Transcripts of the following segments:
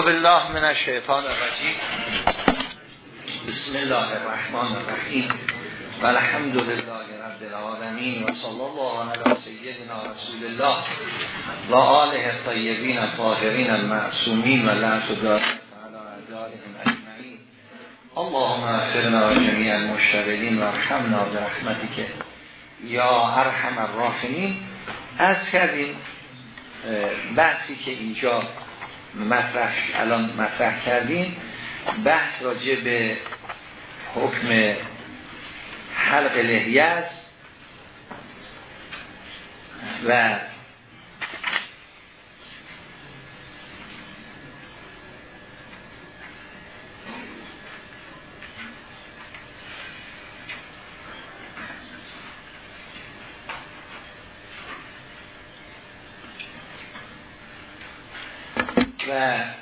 بالله من الشیطان الرجیم. بسم الله الرحمن الرحیم. و الحمد لله رب العالمین و صلی الله علی سیدنا رسول الله و آله الطیبین الطاهرین المعصومین و لعنت اعدائهم اجمعین. اللهم اغفرنا و جمیع المشتغلین و ارحمنا برحمتک. یا ارحم الراحمین. از کردیم بحثی که اینجا مطرح الان مطرح کردیم بحث راجع به حکم حلق لحیه است و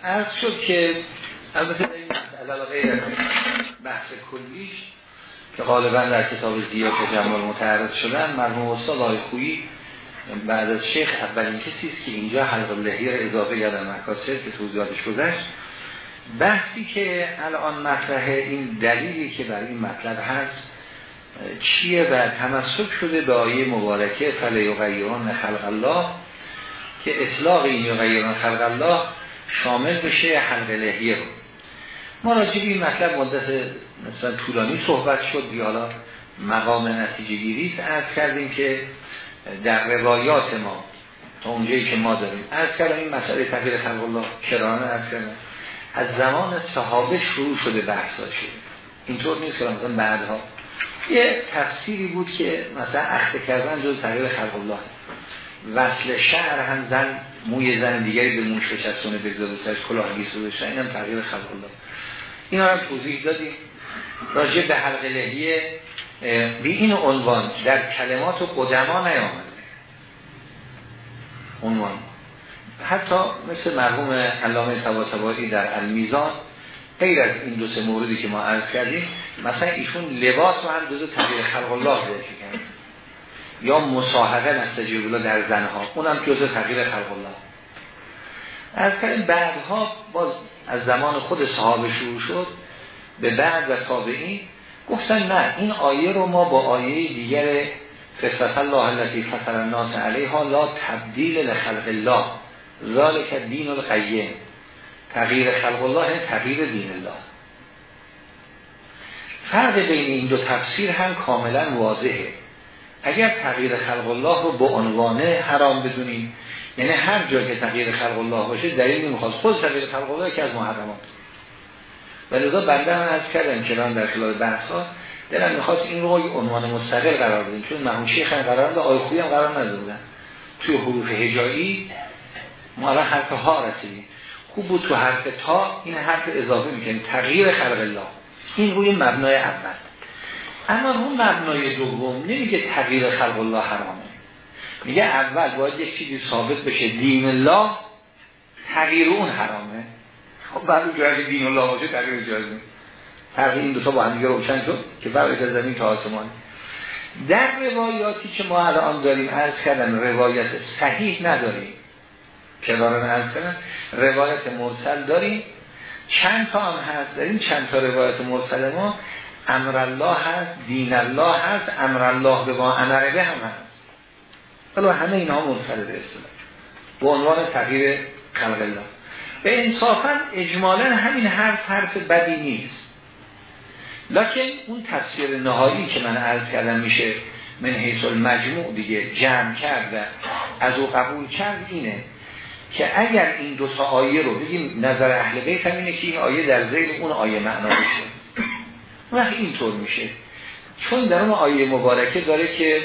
عرض شد که البته این مسئله بحث کلیش که غالبا در کتاب زیاد جمال متعرض شدن مرحوم استاد آقای خویی بعد از شیخ اولین کسی است که اینجا حلق لحیه را اضافه کردن مکاسب که توضیحاتش گذشت. بحثی که الان مطرحه این دلیلی که برای این مطلب هست چیه و تمسک شده به آیه مبارکه فلی و غیران خلق الله که اطلاق این و خلق الله شامل بشه حلق رو. ما راجع این مطلب مدت مثلا طولانی صحبت شد. حالا مقام نتیجه گیری از کردیم که در روایات ما تا اونجایی که ما داریم از کردم این مسئله تغییر خلق الله کرانه از کردم. از زمان صحابه شروع شده بحثا شده. اینطور نیست که مثلا بعدها. یه تفسیری بود که مثلا اخته کردن جز تغییر خلق الله. وصل شعر هم زن موی زن دیگری به موش بچستونه بگذاره سرش کلاهگی سوزشن این هم تغییر خلق الله اینا هم توضیح دادیم. راجع به حلق لحیه به این عنوان در کلمات و قدما نیامده. عنوان. حتی مثل مرحوم علامه طباطبایی در المیزان غیر از این دو سه موردی که ما عرض کردیم مثلا ایشون لباس رو هم جزء تغییر خلق الله ذکر یا مصاحبه نستجیب الله در زنها. اونم جزء تغییر خلق الله. از کردیم بعدها باز از زمان خود صحابه شروع شد. به بعد و تابعین گفتن نه این آیه رو ما با آیه دیگر فسرت الله التي فطر الناس علیها لا تبدیل لخلق الله. ذالک دین القیم. تغییر خلق الله تغییر دین الله. فرق بین این دو تفسیر هم کاملا واضحه. اگر تغییر خلق الله رو به عنوانه حرام بدونیم یعنی هر جا که تغییر خلق الله باشه دلیل نمی‌خواد. خود تغییر خلق الله که از محرمات. و لذا بنده هم از کردم کنان در خلال بحثا دلم می‌خواست این رو عنوان مستقل قرار بدیم. چون محمود شیخ هم قرار داد آیخوی هم قرار ندادن توی حروف هجایی ما الان حرف ها رسیدیم. خوب بود تو حرف تا این حرف اضافه می‌کنیم. تغییر خلق الله. این روی مبنای اول. اما اون مبنای دوم نمیگه تغییر خلق الله حرامه. میگه اول باید یک چیزی ثابت بشه دین الله تغییر اون حرامه. خب بعد جایی دین الله باشه تغییر جایز نیست تغییر این دو تا با هم دیگه روشن شد که فرق از زمین تا آسمان. در روایاتی که ما الان داریم عرض کردن روایت صحیح نداریم. که دارن عرض کردن روایت مرسل داریم. چند تا هم هست. داریم چند تا روایت مرسل ما امر الله هست دین الله هست امر الله به ما امر به هم هست. حالا همه مرسل به اصطلاح به عنوان تغییر خلق الله به انصافا اجمالا همین حرف حرف بدی نیست. لکن اون تفسیر نهایی که من عرض کردم میشه من حیث المجموع دیگه جمع کرد و از او قبول کرد اینه که اگر این دو تا آیه رو بگیم نظر اهل بیت هم اینه که این آیه در زیر اون آیه معنا میشه. وقت اینطور میشه. چون در اون آیه مبارکه داره که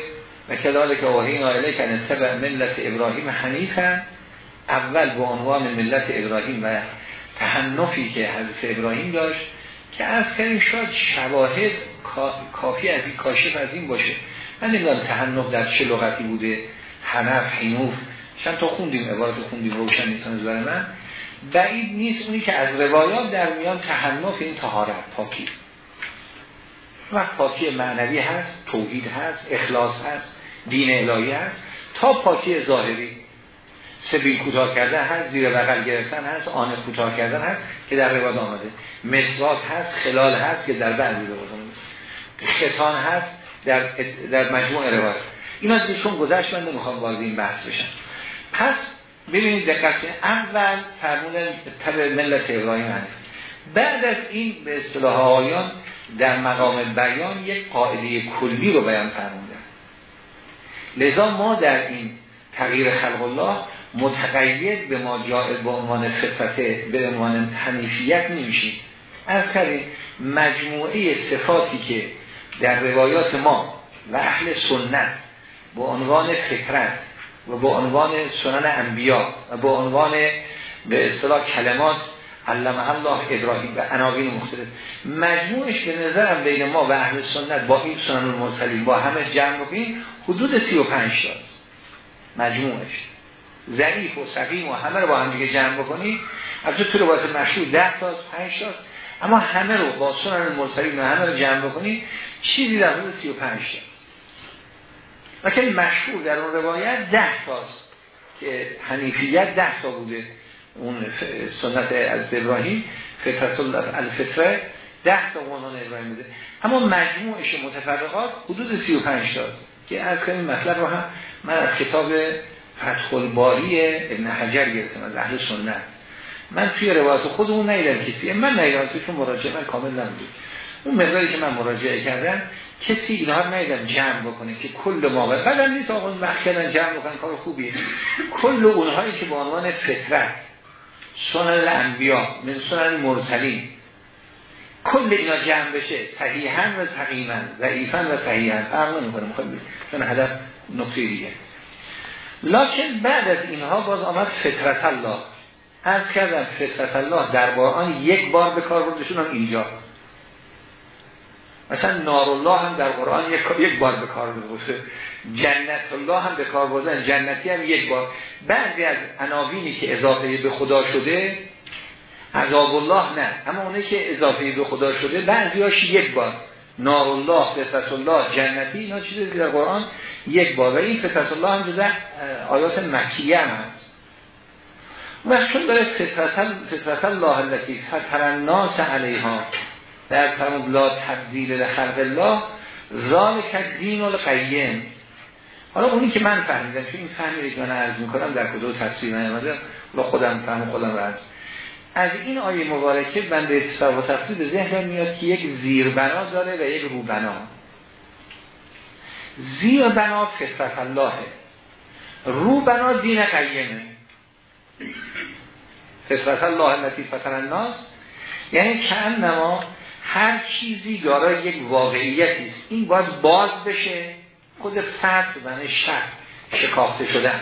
و کذالک وحینا الیک ان تبع ملت ابراهیم حنیفا اول به عنوان ملت ابراهیم و تحنفی که حضرت ابراهیم داشت که از کردیم شاید شواهد کافی از این کاشف از این باشه. من نمی‌دونم تحنف در چه لغتی بوده. حنف حنوف. چند تا خوندیم عبارت خوندیم روشن نیستان از من. بعید نیست اونی که از روایات در میان تحنف این تهارت پاکی. و پاکی معنوی هست توحید هست اخلاص هست دین الهی هست تا پاکی ظاهری. سبیل کوتاه کردن هست زیر بغل گرفتن هست آن کوتاه کردن هست که در روایت آمده. مسواک هست خلال هست که در بعضی آمده خطان هست در در مجموع روایت. اینا چون گذشت من نمی‌خوام وارد این بحث بشم. پس ببینید دقت اول فرمون تبع ملت ابراهیم بعد از این به اصطلاح آیان در مقام بیان یک قاعده کلی رو بیان فرمونده لذا ما در این تغییر خلق الله متقید به ما جائز به عنوان فطرته به عنوان حنیفیت نمیشیم. از کردیم مجموعه صفاتی که در روایات ما و اهل سنت به عنوان فطرت و به عنوان سنن انبیا و به عنوان به اصطلاح کلمات علمه الله ابراهیم و عناوین مختلف. مجموعش به نظرم بین ما و اهل سنت با این سنن المرسلین با همه جمع بکنیم حدود 35 تاست مجموعش. ضعیف و سقیم و همه رو با هم دیگه جمع بکنیم البته تو روایت مشهور 10 تاست 5 تاست اما همه رو با سنن المرسلین و همه رو جمع بکنیم چیزی در حدود 35 تاست لیکن مشهور در اون روایت 10 تاست که حنیفیت 10 تا بوده. اون سنت از ابراهیم فطرت الفطره ده تا قانون ابراهیم بوده. اما مجموعش متفرقات حدود 35 تا که از این مطلب رو هم من از کتاب فتح الباری ابن حجر گرفتم از اهل سنت. من توی روایت خودمون نیدم کسی. من نیدم چون مراجعه من کامل نبود. اون مقداری که من مراجعه کردم کسی اینها رو نیدم جمع بکنه که کل ما بعد نیست آقا مخکلن جمع بکنن کار خوبیه. کل اونهایی که به عنوان فطرت سنن الانبیا من سنن مرسلین کل اینا جمع بشه صحیحا و تقیما ضعیفا و صحیحا. فرق نمی‌کنه خب چون هدف نقطه دیگه. لکن بعد از اینها باز آمد فطرت الله. از کردم فطرت الله در آن یک بار به کار بردشون هم اینجا. مثلا نار الله هم در قرآن یک, یک بار به کار برده جنت الله هم به کار بردن. جنتی هم یک بار. بعضی از عناوینی که اضافه به خدا شده عذاب الله نه. اما اونه که اضافه به خدا شده بعضی هاش یک بار. نار الله فطرت الله جنتی اینا چیزی در قرآن یک بار. و این فطرت الله هم جزء آیات مکیه هم هست. و چون داره فطرت الله التي فطر الناس علیها. در فرمود لا تبدیل خلق الله ذالک الدین القیم. حالا اونی که من فهمیدم چون این فهمی که من عرض می‌کنم در کدو تفسیر نیامده و خودم فهم خودم رو از این آیه مبارکه بنده تصور و تفسیر به ذهن میاد که یک زیر بنا داره و یک رو بنا زیر بنا فطرت اللهه. رو بنا دین قیمه. فطرت الله التي فطر الناس. یعنی چند نما هر چیزی دارای یک واقعیتی است. این باید باز بشه. خود فرد و شک شکافته شدن.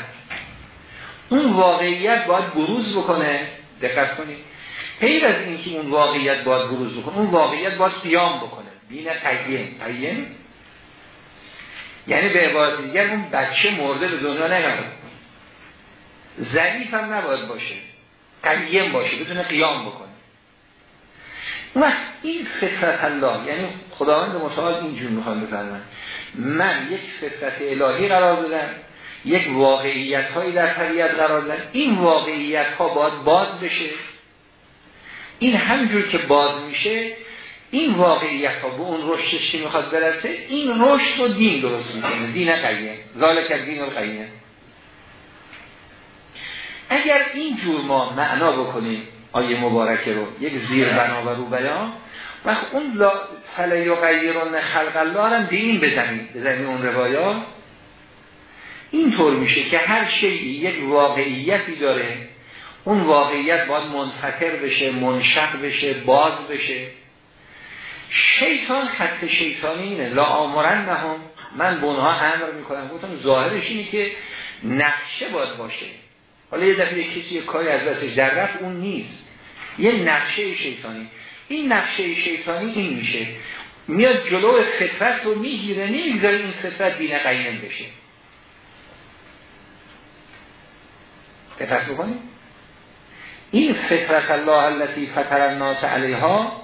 اون واقعیت باید بروز بکنه. دقت کنید. غیر از اینکه اون واقعیت باید بروز بکنه اون واقعیت باید قیام بکنه. بین قیم. قیم؟ یعنی به عبارت دیگر اون بچه مرده به دنیا نیامد. ضعیف هم نباید باشه. قیم باشه. بتونه قیام بکنه. و این فطرت الله یعنی خداوند متعال اینجور می‌خوان بفرمن من یک فطرت الهی قرار دادم یک واقعیت هایی در طبیعت قرار دادم. این واقعیت ها باید باز بشه. این همجور که باز میشه این واقعیت ها به اون رشدش که می‌خواد برسه؟ این رشد رو دین درست می‌کنه. دین قیه ذالک دین القیه اگر این جور ما معنا بکنیم آیه مبارکه رو. یک زیر بنا و رو بیان و اون لا فلی و غیرون خلق الله هم دین بزنیم بزنیم اون روایات. اینطور میشه که هر شیعی یک واقعیتی داره. اون واقعیت باید منفکر بشه منشق بشه باز بشه. شیطان خط شیطانی اینه. لا آمرن نهم من به اونها امر می‌کنم. گفتم ظاهرش اینه که نقشه باید باشه. حالا یه دفعه کسی کاری از دستش در رفت اون نیست. یه نقشه شیطانی. این نقشه شیطانی این میشه. میاد جلو فطرت رو می‌گیره نمی‌ذاره این فطرت دین قیم بشه. دقت بکنید این فطرت الله التي فطر الناس علیها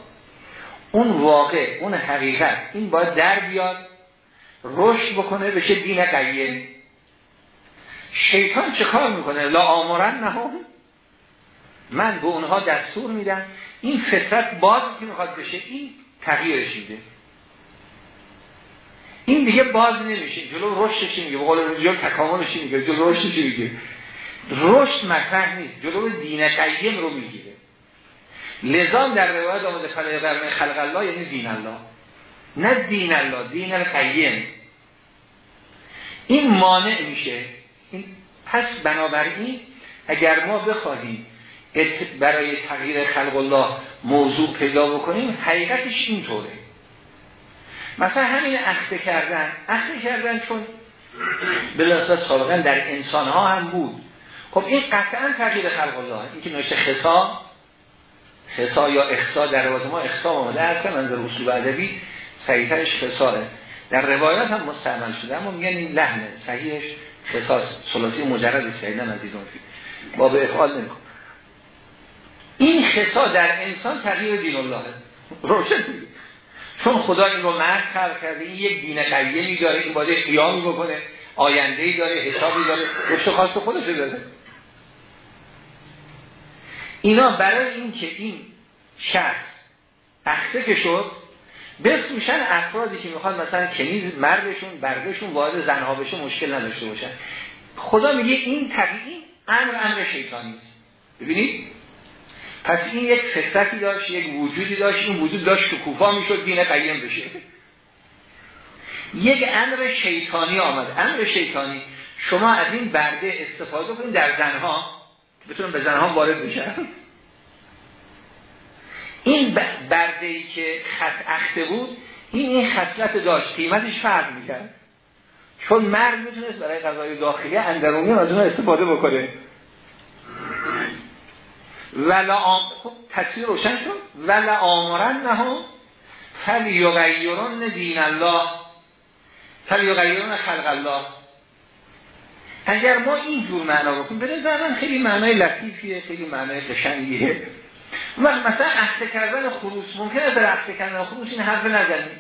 اون واقع اون حقیقت این باید در بیاد رشد بکنه بشه دین قیم شیطان چه کار می‌کنه؟ لا آمرن نهم من به اونها دستور میدم. این فطرت باز که می‌خواد بشه این تغییرش میده این دیگه باز نمیشه. جلو رشدش میگه؟ به قول جلو تکاملش میگه؟ جلو رشدش میگه؟ رشد مطرح نیست. جلو دین قیم رو می‌گیره. لذا در روایت آمده فلای برمه خلق الله یعنی دین الله. نه دین الله دین القیم. این مانع میشه. این پس بنابراین اگر ما بخواهیم برای تغییر خلق الله موضوع پیدا بکنیم حقیقتش اینطوره. مثلا همین اخته کردن. اخته کردن چون بلاسا سابقا در انسان ها هم بود. خب این قطعا تغییر خلق الله. این که نوشته خسا خسا یا اخسا در روایت ما اخسا آمده هست منظر اصول ادبی صحیحترش خساره در روایات هم مستعمل شده اما میگن این لحنه صحیحش خساس سلاسی مجرد صحیح نه مزیدون فی باب افعال نمیکن خسا در انسان تغییر دین الله روشن چون خدا این رو مرد خلق کرده این یک دین قیمی داره این باید قیامی بکنه آینده ای داره حسابی داره رشد خواست خودش داره. اینا برای این که این شخص اخته که شد بفروشن افرادی که می‌خواد مثلا کنیز مردشون بردشون وارد زنها بشه مشکل نداشته باشن. خدا میگه این طبیعی امر امر شیطانی است. ببینید؟ پس این یک فطرتی داشت یک وجودی داشت این وجود داشت که کوفا می‌شد دین قیم بشه. یک امر شیطانی آمد. امر شیطانی شما از این برده استفاده کنید در زنها. بتونن به زنها وارد بشن این برده ای که خط اخته بود این این خصلت داشت. قیمتش فرق می‌کرد. چون مرد می‌تونست برای غذای داخلی اندرونی از اون استفاده بکنه. ولا آم... خب تصویر روشن شد. ولا آمرن نه فل یغیرون دین الله. فل یغیرون خلق الله. اگر ما این جور معنا بکنیم به نظر خیلی معنای لطیفیه خیلی معنای قشنگیه. و مثلا اخته کردن خروس ممکنه در اخته کردن خروس این حرف نزنیم.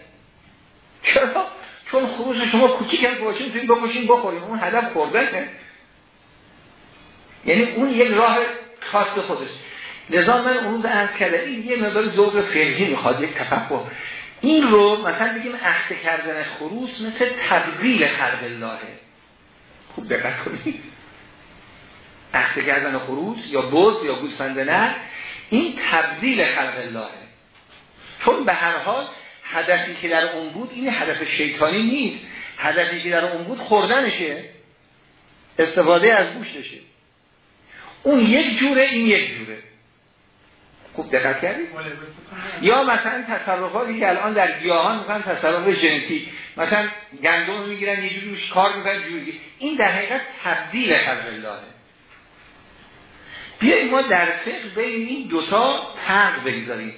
چرا؟ چون خروس شما کوچیک هم باشین توی بکشین بخوریم. اون هدف خوردنه. یعنی اون یک راه خاص خودش. لذا من اون از کرده این یه مقدار ذوق فقهی می‌خواد یک تفکر. این رو مثلا بگیم اخته کردن خروس مثل تبدیل خلق اللهه خوب دقت کنید. اخته کردن خروس یا بز یا گوسفند نه این تبدیل خلق اللهه چون به هر حال هدفی که در اون بود این هدف شیطانی نیست. هدفی که در اون بود خوردنشه. استفاده از گوشتشه. اون یک جوره این یک جوره. خوب دقت کردید یا مثلا تصرفاتی که الان در گیاهان می‌کنن تصرف ژنتیک. مثلا گندم می‌گیرن یه جوری کار می‌کنن جوری این در حقیقت تبدیل خلق اللهه. بیاییم ما در فقه بین این دوتا فرق بگذاریم.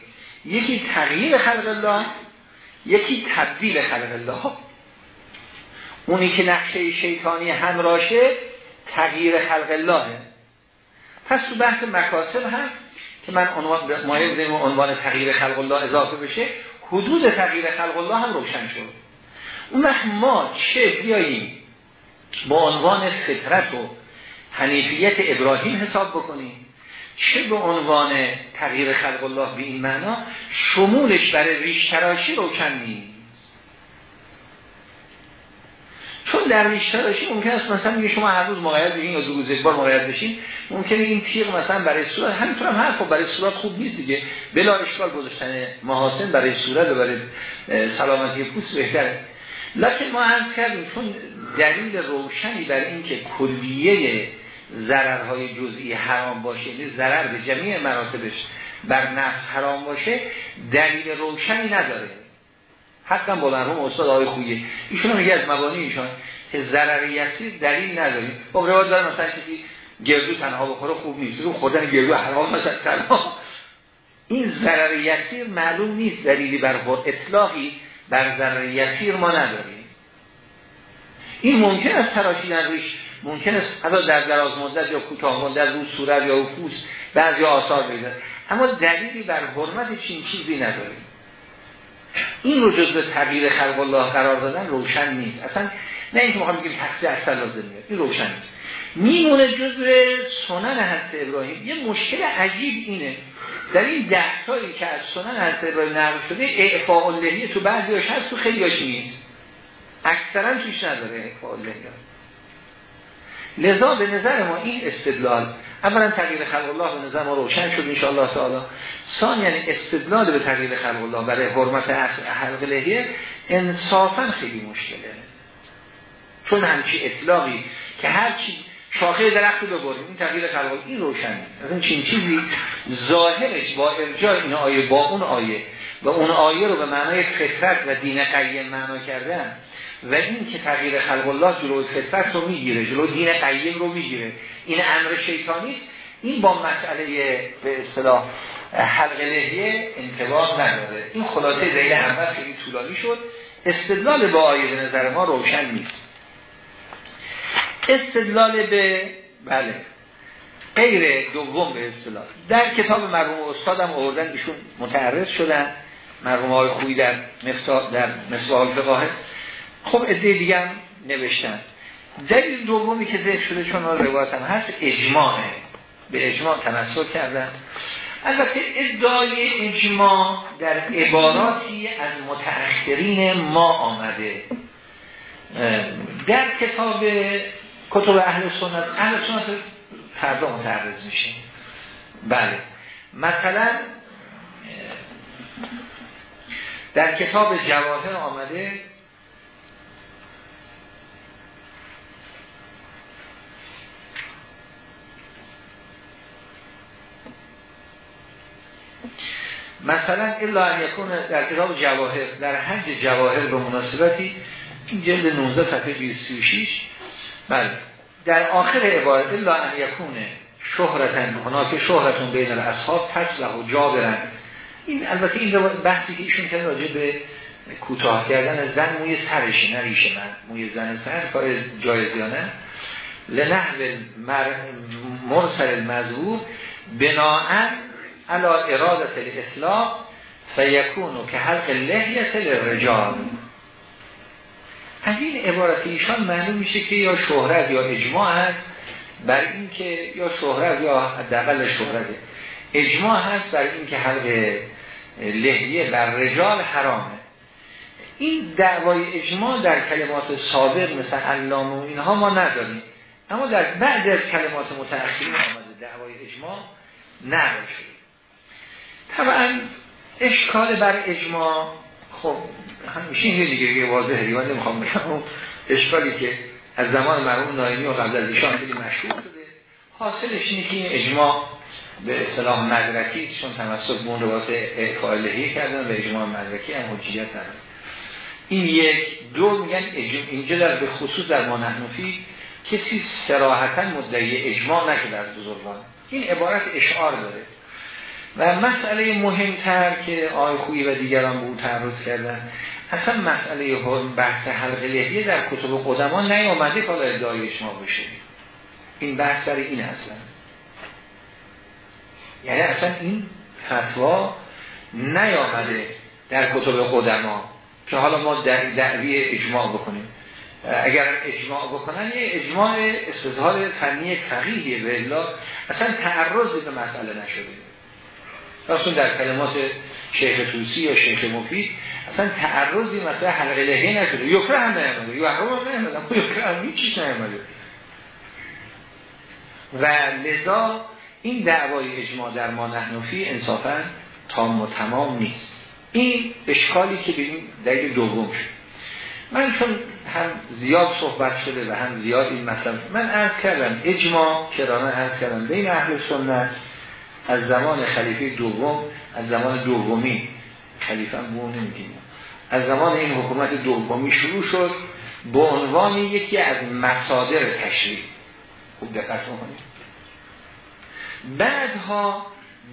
یکی تغییر خلق الله یکی تبدیل خلق الله. اونی که نقشه شیطانی همراشه تغییر خلق اللهه. پس تو بحث مکاسب هم که من عنوان مایه عنوان تغییر خلق الله اضافه بشه حدود تغییر خلق الله هم روشن شد. اون ما چه بیاییم؟ با عنوان فطرت و حنیفیت ابراهیم حساب بکنیم. چه به عنوان تغییر خلق الله به این معنا؟ شمولش برای ریش تراشی روشن نیست. چون در ریش تراشی ممکن است مثلا میگه شما هر روز مقاید بگین یا دو روز یک بار مقاید بشین ممکنه این تیغ مثلا برای صورت همینطور هم حرف برای صورت خوب نیست دیگه. بلا اشکال گذاشتن محاسن برای صورت و برای سلامتی پوست بهتره. لکن ما عرض کردیم چون دلیل روشنی برای اینکه کلیه ضررهای جزئی حرام باشه یعنی ضرر به جمعی مراتبش بر نفس حرام باشه دلیل روشنی نداره. حقا با مرحوم استاد آقای خویه. ایشون میگه از مبانی ایشان که ضرر یسیر دلیل نداره. خب روایت داره مثلا کسی گردو تنها بخوره خوب نیست. رو خوردن گردو حرام مثلا تنها. این ضرر یسیر معلوم نیست دلیلی بر اطلاقی بر ضرر یسیر ما نداریم. این ممکن است تراشیدن ریش ممکن است حتی در دراز مدت یا کوتاه مدت رو صورت یا فوس بعضی آثار بگذارد. اما دلیلی بر حرمت چین چیزی نداریم. این رو جزء تغییر خلق الله قرار دادن روشن نیست. اصلا نه اینکه می‌خوام بگیم تقصیر اصلا لازم میاد این روشن نیست. میمونه جزء سنن حضرت ابراهیم. یه مشکل عجیب اینه. در این ده تایی که از سنن حضرت ابراهیم نقل شده اعفاء اللهی تو بعضیاش هست تو خیلی هاش نیست. اکثرا توش نداره اعفاء لذا به نظر ما این استدلال اولا تغییر خلق الله به نظر ما روشن شد ان الله تعالی. ثانیا یعنی استدلال به تغییر خلق الله برای حرمت حلق لحیه انصافا خیلی مشکله. چون همچی اطلاقی که هر چی شاخه درخت رو ببریم این تغییر خلق این روشن نیست. این چین چیزی ظاهرش با ارجاع این آیه با اون آیه. و اون آیه رو به معنای فطرت و دین قیم معنا کردن و این که تغییر خلق الله جلو فطرت رو می‌گیره جلو دین قیم رو می‌گیره. این امر شیطانی این با مسئله به اصطلاح حلق لحیه انتباه نداره. این خلاصه ذیل اول خیلی طولانی شد. استدلال با آیه به نظر ما روشن نیست. استدلال به بله. غیر دوم به اصطلاح در کتاب مرحوم استادم آوردن ایشون متعرض شدن. مرحوم های خوبی در مفتاح در مصباح الفقاه خب عده دیگه هم نوشتن. دلیل دومی که ذکر شده چون روایت هم هست اجماعه به اجماع تمسک کردن. البته ادعای اجماع در عباراتی از متأخرین ما آمده. در کتاب کتب اهل سنت اهل سنت فردا متعرض میشه. بله. مثلا در کتاب جواهر آمده مثلا الا ان یکون در کتاب جواهر در حج جواهر به مناسبتی این جلد 19 صفحه 236 بله. در آخر عبارت الا ان یکون شهرتن هناک شهرتون بین الاصحاب پس و جابرن. این البته این بحثی که ایشون کنه راجع به کوتاه کردن زن موی سرش نه من. موی زن سر کار جایزیانه لنحو مرسل المذبور بناعن علا ارادت الاصلاح فیکونو که حلق لحیت للرجال از این عبارت ایشان معلوم میشه که یا شهرت یا اجماع هست بر این که یا شهرت یا حداقل شهرت. اجماع هست بر این که حلق لحیه بر رجال حرامه. این دعوای اجماع در کلمات سابق مثل علام و اینها ما نداریم. اما در بعد از کلمات متأخرین آمده دعوای اجماع نقل طبعا اشکال بر اجماع خب همیشه این دیگه یه واضحه من نمی‌خوام بگم. اشکالی که از زمان مرحوم نایمی و قبل از ایشان خیلی مشهور شده. حاصلش اینه که این اجماع به اصطلاح مدرکی چون تمسک به اون روایت فاعلهی کردن و اجماع مدرکی هم حجیت این یک. دو میگن اینجا در به خصوص در ما نحنفی کسی سراحتا مدعی اجماع نشده از بزرگان. این عبارت اشعار داره. و مسئله مهمتر که آقای خویی و دیگران به او تعرض کردن اصلا مسئله بحث حلق لحیه در کتب قدما نیامده که حالا ادعای شما بشه. این بحث در این اصلا. یعنی اصلا این فتوا نیامده در کتب قدما که حالا ما در دعوی اجماع بکنیم. اگر اجماع بکنن یه اجماع استظهار فنی فقیهیه به اصلا تعرضی به مسئله نشده. راستون در کلمات شیخ توسی یا شیخ مفید اصلا تعرضی مثلا حلقه لحیه نشده. یکره هم نیامده. یحرم هم نیامده. اما یکره هم هیچ نیامده. و لذا این دعوای اجماع در ما نحنفی انصافا تام و تمام نیست. این اشکالی که به دلیل دوم شد. من چون هم زیاد صحبت شده و هم زیاد این مثلا من عرض کردم اجماع کرانه عرض کردم بین اهل سنت از زمان خلیفه دوم از زمان دومی. خلیفه هم نمیگیم از زمان این حکومت دومی شروع شد به عنوان یکی از مصادر تشریع. خوب دقت کنید بعدها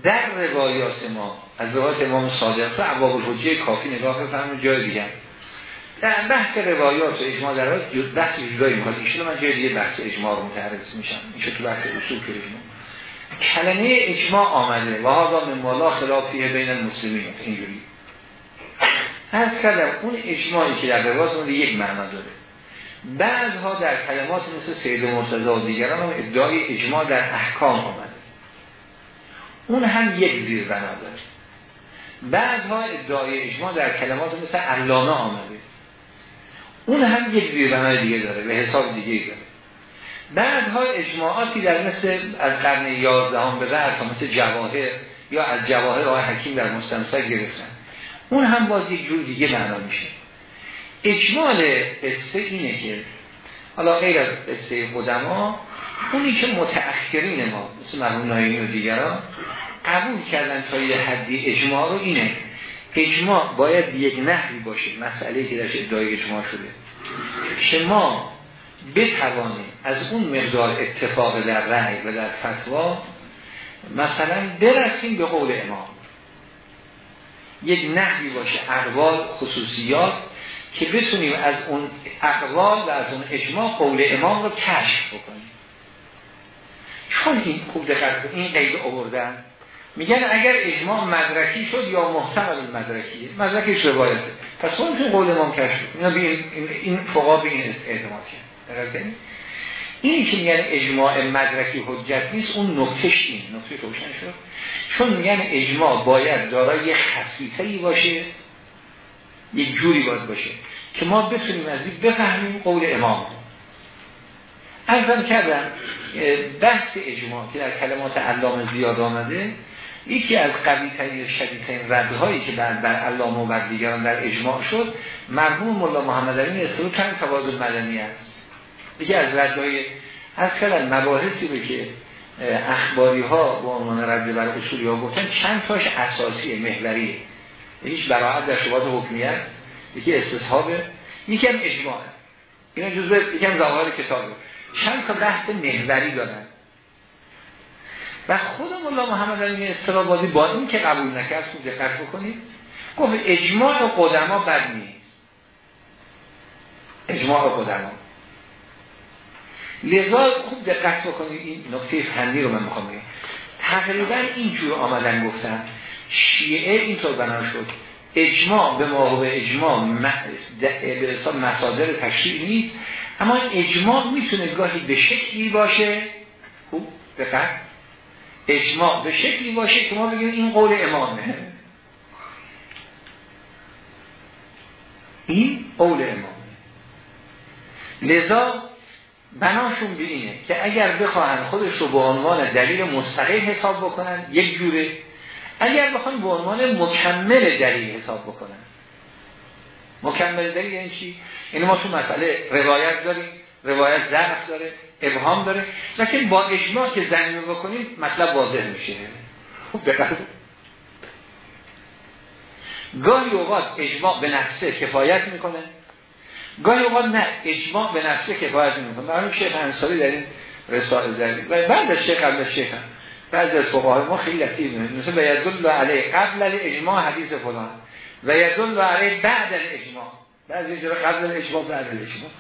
در روایات ما از روایات امام صادق و عباب الحجه کافی نگاه بفرمایید جای دیگه در بحث روایات و اجماع در بحث جدایی می‌خواد ایشون من جای دیگه بحث اجماع رو متعرض میشم میشه تو بحث اصول اجماع کلمه اجماع آمده. و هذا من مالا خلافیه بین المسلمین. اینجوری. از کردم اون اجماعی که در روایات اون یک معنا داره. بعضها در کلمات مثل سید مرتضی و دیگران هم ادعای اجماع در احکام آمده. اون هم یک زیر بنا داره. بعضها ادعای اجماع در کلمات مثل علامه آمده. اون هم یک زیر بنای دیگه داره به حساب دیگه داره. بعدها اجماعاتی در مثل از قرن یازدهم به بعد مثل جواهر یا از جواهر آقای حکیم در مستمسک گرفتن. اون هم باز یک جور دیگه معنا میشه. اجمال قصه اینه که حالا غیر از قصه قدما اونی که متأخرین ما مثل مرحوم نایمی و دیگران قبول کردن تا یه حدی اجماع رو اینه. اجماع باید یک نحوی باشه مسئله که درش ادعای اجماع شده. که ما بتوانیم از اون مقدار اتفاق در رأی و در فتوا مثلا برسیم به قول امام. یک نحوی باشه اقوال خصوصیات که بتونیم از اون اقوال و از اون اجماع قول امام رو کشف بکنیم. چون این خوب دقت این قید آوردن. میگن اگر اجماع مدرکی شد یا محتمل مدرکیه مدرکش روایته. پس اون قول امام کشف اینا این این فقها به این اعتماد کرد. این که میگن اجماع مدرکی حجت نیست اون نکتهش این نکته روشن شد. چون میگن اجماع باید دارای خصیصه باشه یک جوری باید باشه که ما بتونیم از این بفهمیم قول امام. ارزم کردم بحث اجماع که در کلمات علامه زیاد آمده یکی از قوی ترین شدید ترین ردهایی که بعد بر علامه و دیگران در اجماع شد مرحوم مولا محمد علی استرو چند تواضع مدنی است؟ یکی از ردهای از کلم مباحثی رو که اخباری ها با عنوان رد بر اصولی ها گفتن چند تاش اساسی محوریه. یکیش براعت در شبات حکمیت یکی استصحابه یکی هم اجماعه اینا جزء یکی هم ظواهر کتابه چند تا بحث محوری دارن. و خود مولا محمد علی استرابادی با این که قبول نکرد خوب دقت بکنید. گفت اجماع قدما بد نیست. اجماع قدما. لذا خوب دقت بکنید. این نکته فنی رو من می‌خوام بگم. تقریبا اینجور آمدن گفتن شیعه اینطور بنا شد. اجماع به موقع اجماع به مصادر تشریع نیست. اما اجماع می‌تونه گاهی به شکلی باشه. خوب؟ دقت. اجماع به شکلی باشه که ما بگیم این قول امامه. این قول امامه. لذا بناشون به اینه که اگر بخواهن خودش رو به عنوان دلیل مستقل حساب بکنن یک جوره. اگر بخواهن به عنوان مکمل دلیل حساب بکنن مکمل دلیل یعنی چی؟ این ما تو مسئله روایت داریم روایت ضعف داره ابهام داره. لیکن با اجماع که زنیم بکنیم مطلب واضح میشه. خوب گاهی اوقات اجماع به نفسه کفایت می‌کنه. گاهی اوقات نه اجماع به نفسه کفایت می‌کنه. برای شیخ انصاری در این رسائل زدید و بعد از شیخ قبل از شیخ بعد از فقهای ما خیلی لطیف مثل و یدل علیه قبل اجماع حدیث فلان. و یدل علیه بعد الاجماع بعضی جرا قبل الاجماع بعد الاجماع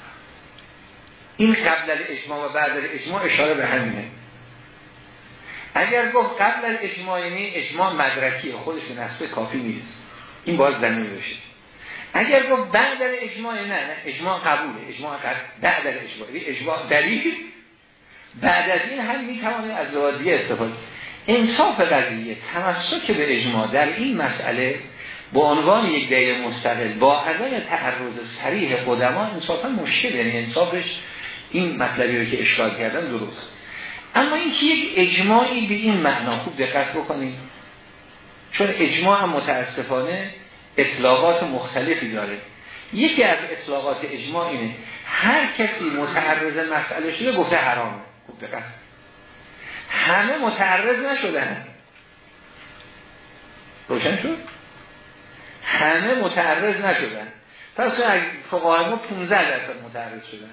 این قبل اجماع و بعد اجماع اشاره به همینه. اگر گفت قبل اجماع یعنی اجماع مدرکی خودش به نفسه کافی نیست. این باز زمین بشه اگر گفت بعد اجماع نه اجماع قبوله. اجماع بعد اجماع. یعنی اجماع دلیل. بعد از این هم می‌توانه از لوازیه استفاده انصاف قضیه تمسک به اجماع در این مسئله با عنوان یک دلیل مستقل با عدم تعرض سریح قدما انصافا مشکل. یعنی انصافش این مطلبی رو که اشکال کردن درست. اما این که یک اجماعی به این معنا خوب دقت بکنید چون اجماع هم متاسفانه اطلاقات مختلفی داره. یکی از اطلاقات اجماع اینه هر کسی متعرض مسئله شده گفته حرامه. خوب دقت. همه متعرض نشدن. روشن شد؟ همه متعرض نشدن. پس فقهای ما 15 درصد متعرض شدن.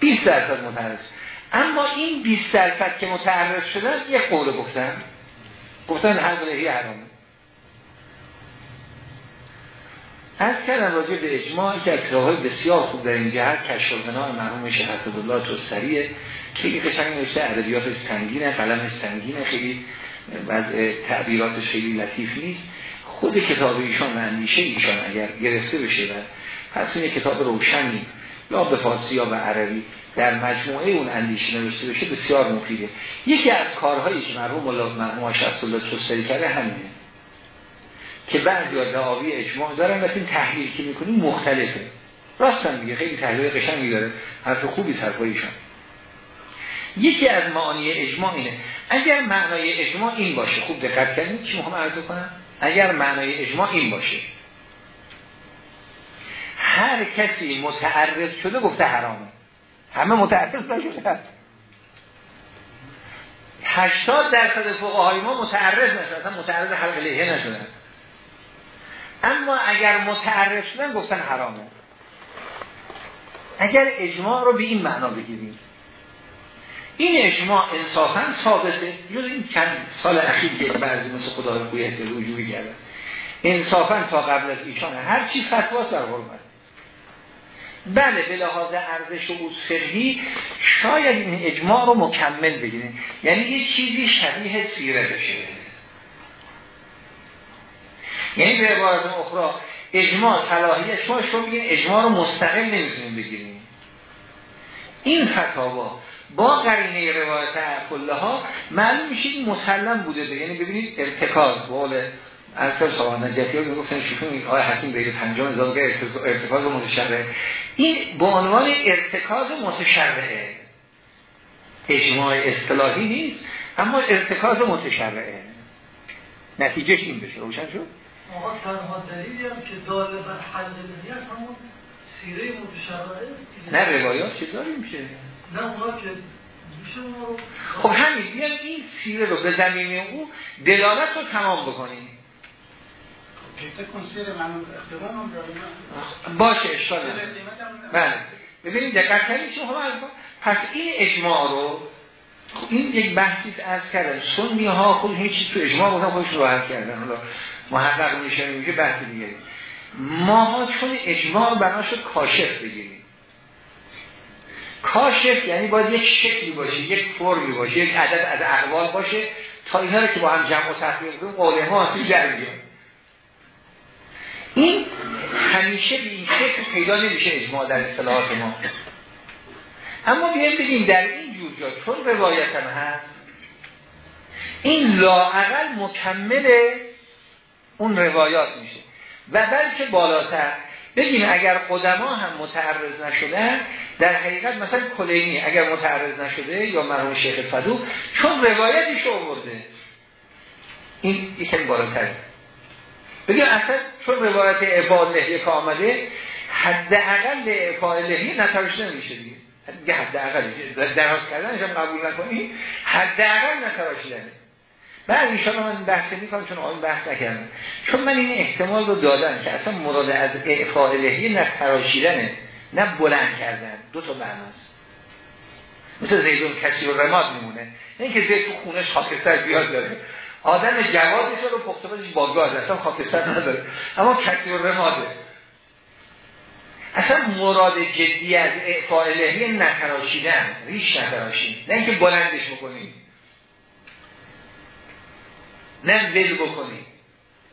20 درصد متعرض. اما این 20 درصد که متعرض شدن یک قول گفتن. گفتن هر هی حرامه. از کردن راجع به اجماع که از بسیار خوب در این جهت کشف البنا مرحوم شیخ اسدالله توسریه خیلی قشنگ نوشته ادبیاتش سنگینه قلمش سنگینه خیلی وضع تعبیراتش خیلی لطیف نیست. خود کتاب ایشان و اندیشه ایشان اگر گرفته بشه و پس این کتاب روشنی یا به فارسی یا به عربی در مجموعه اون اندیشه نوشته بشه بسیار مفیده. یکی از کارهایی که مرحوم مولا مرحوم الله توسری کرده همینه. که بعضی از دعاوی اجماع دارن و این تحلیل که می‌کنیم مختلفه. راستن میگه خیلی تحلیل قشنگی داره حرف خوبی سرپاییشن یکی از معانی اجماع اینه. اگر معنای اجماع این باشه خوب دقت کنید چی می‌خوام عرض کنم اگر معنای اجماع این باشه. هر کسی متعرض شده گفته حرامه. همه متعرض نشده. 80 درصد فقهای ما متعرض نشده اصلا متعرض حلق لحیه نشدن اما اگر متعرض شدن گفتن حرامه. اگر اجماع رو به این معنا بگیریم. این اجماع انصافا ثابته. جز این چند سال اخیر که بعضی مثل خدا رو کویه رجوعی کردن انصافا تا قبل از ایشان هر چی فتوا در حرمت. بله به لحاظ ارزش و فقهی شاید این اجماع رو مکمل بگیریم. یعنی یه چیزی شبیه سیره بشه. یعنی به عبارت اخرى اجماع صلاحیت. شما شما بگین اجماع رو مستقل نمی‌تونیم بگیریم. این فتاوا با قرینه روایت کله ها معلوم میشه این مسلم بوده ده. یعنی ببینید ارتکاز بقول اصل صاحب نجفی ها می‌گفتن شکون آقای حکیم بین پنجم ازاده ارتکاز متشرعه. این به عنوان ارتکاز متشرعه. اجماع اصطلاحی نیست اما ارتکاز متشرعه. نتیجهش این بشه. روشن شد؟ آقا تنها دلیلی هم که داله بر حل هست همون سیره متشرعه نه روایات چطوری میشه؟ نه اونا که خب همین بیان این سیره رو به زمین او دلالت رو تمام بکنیم. باشه اشکال بله. ببینید دقت کنید شما پس این اجماع رو خب این یک بحثی از کردن. سنی ها خود هیچ تو اجماع بودن خودش راحت کردن. حالا محقق میشه میگه بحث دیگه. ما ها چون اجماع بناش کاشف بگیریم. کاشف یعنی باید یک شکلی باشه یک فرمی باشه یک عدد از اقوال باشه تا اینها رو که با هم جمع و تحقیق کنیم قول ما اصلی در این همیشه به این شکل پیدا نمیشه اجماع در اصطلاحات ما. اما بیایم بگیم در این جور جا چون روایت هم هست این لاعقل مکمل اون روایات میشه. و بلکه بالاتر بگیم اگر قدما هم متعرض نشدن در حقیقت مثلا کلینی اگر متعرض نشده یا مرحوم شیخ فدو چون روایتش آورده این یکی بالاتره بگیم اصلا چون روایت افعال لحیه که آمده حد اقل افعال لحیه نترش نمیشه دیگه. دیگه حد اقل دراز کردنش هم قبول نکنی حد اقل نتراشیدنه بعد ایشان من بحث می‌کنم چون آن بحث نکردم. چون من این احتمال رو دادم که اصلا مراد از اعفاء لحیه نه تراشیدنه نه بلند کردن. دو تا معناست مثل زیدون کسی رو رماد میمونه. این که زید تو خونش خاکستر زیاد داره. آدم جوازش رو پخته با گاز اصلا خاکستر نداره. اما کسی رو رماده. اصلا مراد جدی از اعفاء لحیه نتراشیدن ریش نتراشید نه اینکه بلندش بکنید نه ول بکنید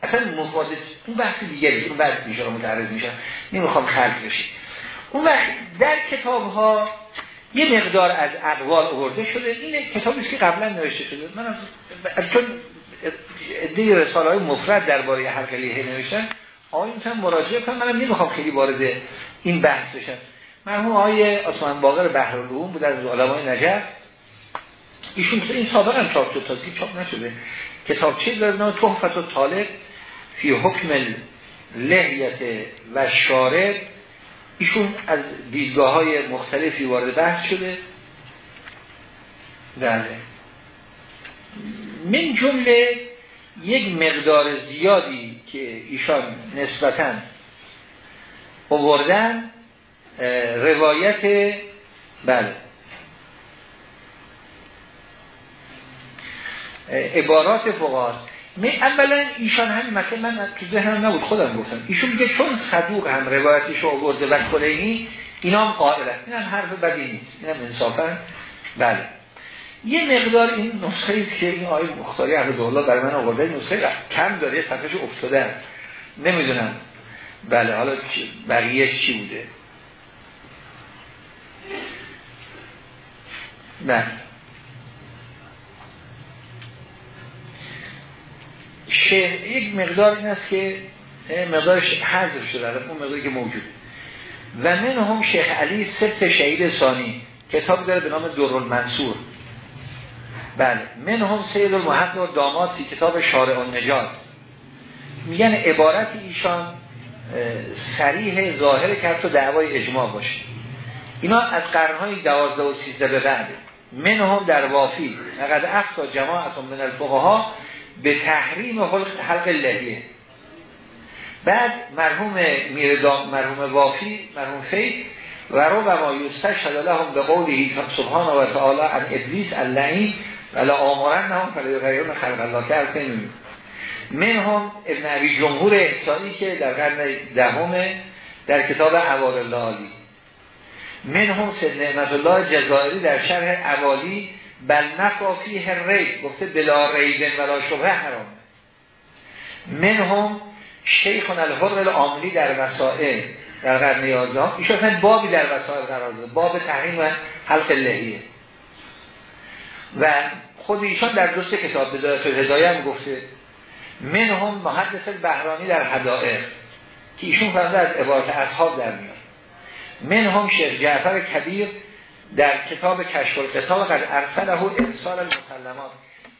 اصلا مفاد اون بحث دیگری اون بعد میشه رو متعرض میشن نمی‌خوام خلق بشید اون وقت در کتاب ها یه مقدار از اقوال آورده شده. این کتابی که قبلا نوشته شده. من از چون عده رساله های مفرد درباره هر خلیه نوشتن آقای می‌تونم مراجعه کنم. منم نمی‌خوام خیلی وارد این بحث بشم. مرحوم آقای آسمان باقر بحرالعلوم بود از علمای نجف. ایشون این سابق هم چاپ شد. تازی چاپ نشده. کتاب چیز داره نام تحفت و طالب فی حکم لحیت و شارب. ایشون از دیدگاه های مختلفی وارد بحث شده. بله. من جمله یک مقدار زیادی که ایشان نسبتا آوردن روایت بله. عبارات فقهاست. اولا ایشان همین مثل من تو ذهنم نبود خودم گفتم. ایشون میگه چون صدوق هم روایتش آورده و کلینی اینا هم قائله این هم حرف بدی نیست. این هم انصافا بله. یه مقدار این نسخه ایست که این آیه مختاری الله برای من آورده. نسخه کم داره یه صفحش افتاده نمی‌دونم. بله حالا بقیه چی بوده؟ بله شیخ یک مقدار این است که مقدارش حذف شده اون مقداری که موجود. و من هم شیخ علی ست شهید ثانی کتاب داره به نام در منصور بله من هم سید المحق و داماد کتاب شارع النجات. میگن عبارت ایشان سریح ظاهر کرد و دعوای اجماع باشه. اینا از قرنهای دوازده و سیزده به بعد. من هم در وافی. نقد افتا جماعت من الفقها به تحریم حلق لحیه بعد مرحوم میردام مرحوم وافی مرحوم فید و رو و ما یستشهد لهم به قولی سبحان و تعالی عن ابلیس اللعین ولا آمارن هم فلی غیرون خلق الله کرد نمیم من هم ابن عبی جمهور احسانی که در قرن دهم در کتاب عوار الله من هم سید نعمت الله جزائری در شرح عوالی بل نفافی هر ری گفته بلا ریبن ولا شبه حرام. من هم شیخ الحر العاملی در وسائل در قرن 11 ایشون اصلا بابی در وسائل قرار داده. باب تحریم و حلق لحیه و خود ایشان در دوست کتاب بدایت الهدایه هم گفته. من هم محدث بهرانی در هدائق که ایشون فرمده از عبارت اصحاب در میاد. من هم شیخ جعفر کبیر در کتاب کشف القصال قد ارسله انسان المسلمات.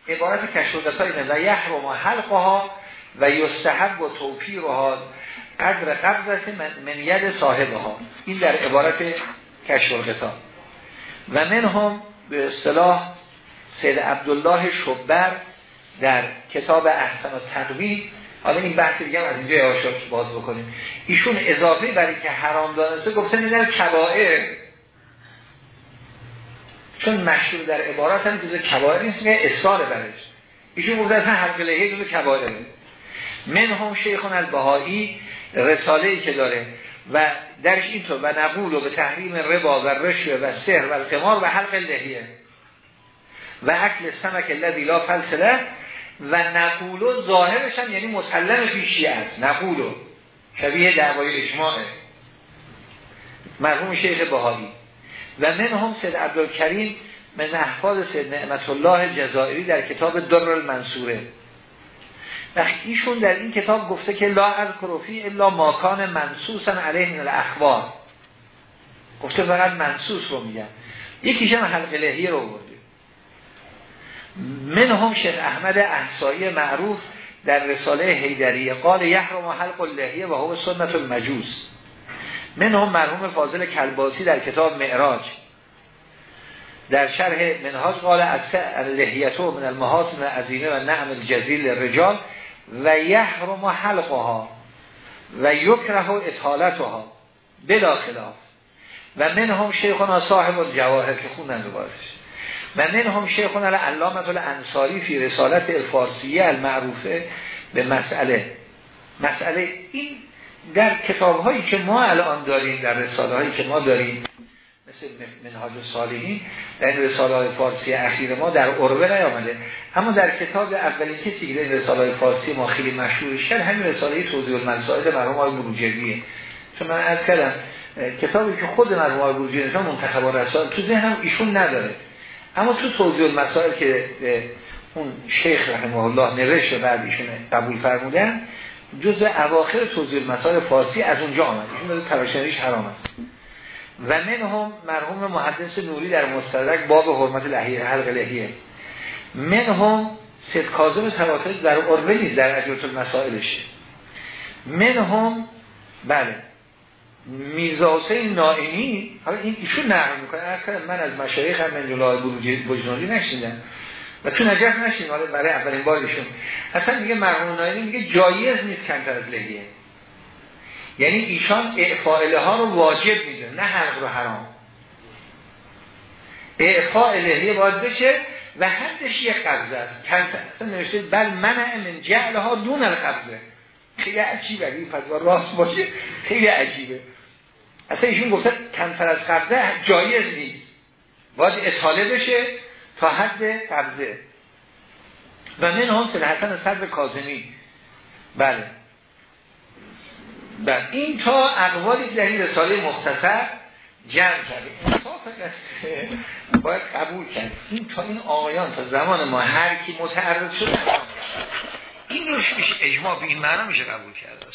عبارت کشف القصال اینه و یحرم حلقها و یستحب و توفیرها قدر قبضت من ید صاحبها. این در عبارت کشف القصال و من هم به اصطلاح سید عبدالله شبر در کتاب احسن و تقوی حالا این بحث دیگه از اینجا یواشا باز بکنیم. ایشون اضافه برای که حرام دانسته گفته در کبائر. چون مشهور در عبارات هم جز کبائر نیست که اصال برش. ایشون گفته اصلا حلق لحیه جز کبائر من هم شیخون البهایی رساله ای که داره و درش اینطور و نقول و به تحریم ربا و رشوه و سهر و القمار و حلق لحیه و اکل سمک الذی لا فلسله و نقولو ظاهرش هم یعنی مسلم پیشی است. نقولو شبیه دعوای اجماعه مرحوم شیخ بهایی و من هم سید عبدالکریم من احفاظ سید نعمت الله جزائری در کتاب در المنصوره و ایشون در این کتاب گفته که لا از کروفی الا ماکان منصوصا علیه من الاخبار. گفته فقط منصوص رو میگن. یکیش هم حلق لحیه رو برده من هم شیخ احمد احسایی معروف در رساله حیدریه قال یحرم حلق اللحیه و هو سنت المجوز من هم مرحوم فاضل کلباسی در کتاب معراج. در شرح منهاج قال از لحیتو من المحاسن عظیمه و نعم الجزیل رجال و یحرم حلقها و یکره اطالتها بلا خلاف. و من هم شیخنا صاحب الجواهر که خوندن دوبارش و من هم شیخنا علامت الانصاری فی رسالت الفارسیه المعروفه به مسئله. مسئله این در کتاب هایی که ما الان داریم در رساله هایی که ما داریم مثل منهاج صالحین در این رساله های فارسی اخیر ما در عروه نیامده. اما در کتاب اولین کسی که در رساله های فارسی ما خیلی مشهور شد همین رساله توضیح المسائل مرحوم های بروجردیه. چون من از کردم کتابی که خود مرحوم های بروجردی نشان منتخب رسال تو ذهنم ایشون نداره. اما تو توضیح المسائل که اون شیخ رحمه الله نوشت بعد ایشون قبول فرمودن جز اواخر توضیح مسائل فارسی از اونجا آمد. این تراشنریش حرام است. و من هم مرحوم محدث نوری در مستدرک باب حرمت لحیه حلق لحیه من هم سید کاظم تواتر در عربه در عجلت المسائلشه من هم بله میرزا حسین نائمی حالا این ایشون نقل می‌کنه. من از مشایخ هم من جلال بجنوری نشیدم و تو نجف نشین حالا برای اولین بارشون اصلا میگه مرحوم نایمی میگه جایز نیست کمتر از لحیه یعنی ایشان اعفاء ها رو واجب میده نه حق رو حرام. اعفاء لحیه باید بشه و حدش یک قبضه است. اصلا نوشته بل من من جعل ها دون القبضه. خیلی عجیبه. این فتوا راست باشه خیلی عجیبه. اصلا ایشون گفته کمتر از قبضه جایز نیست. باید اطاله بشه تا حد قبضه. و من هم سل حسن صدر کازمی بله. بله. این تا اقوالی در این رساله مختصر جمع کرده باید قبول کرد. این تا این آقایان تا زمان ما هر کی متعرض شده این روش میشه اجماع به این معنا میشه قبول کرده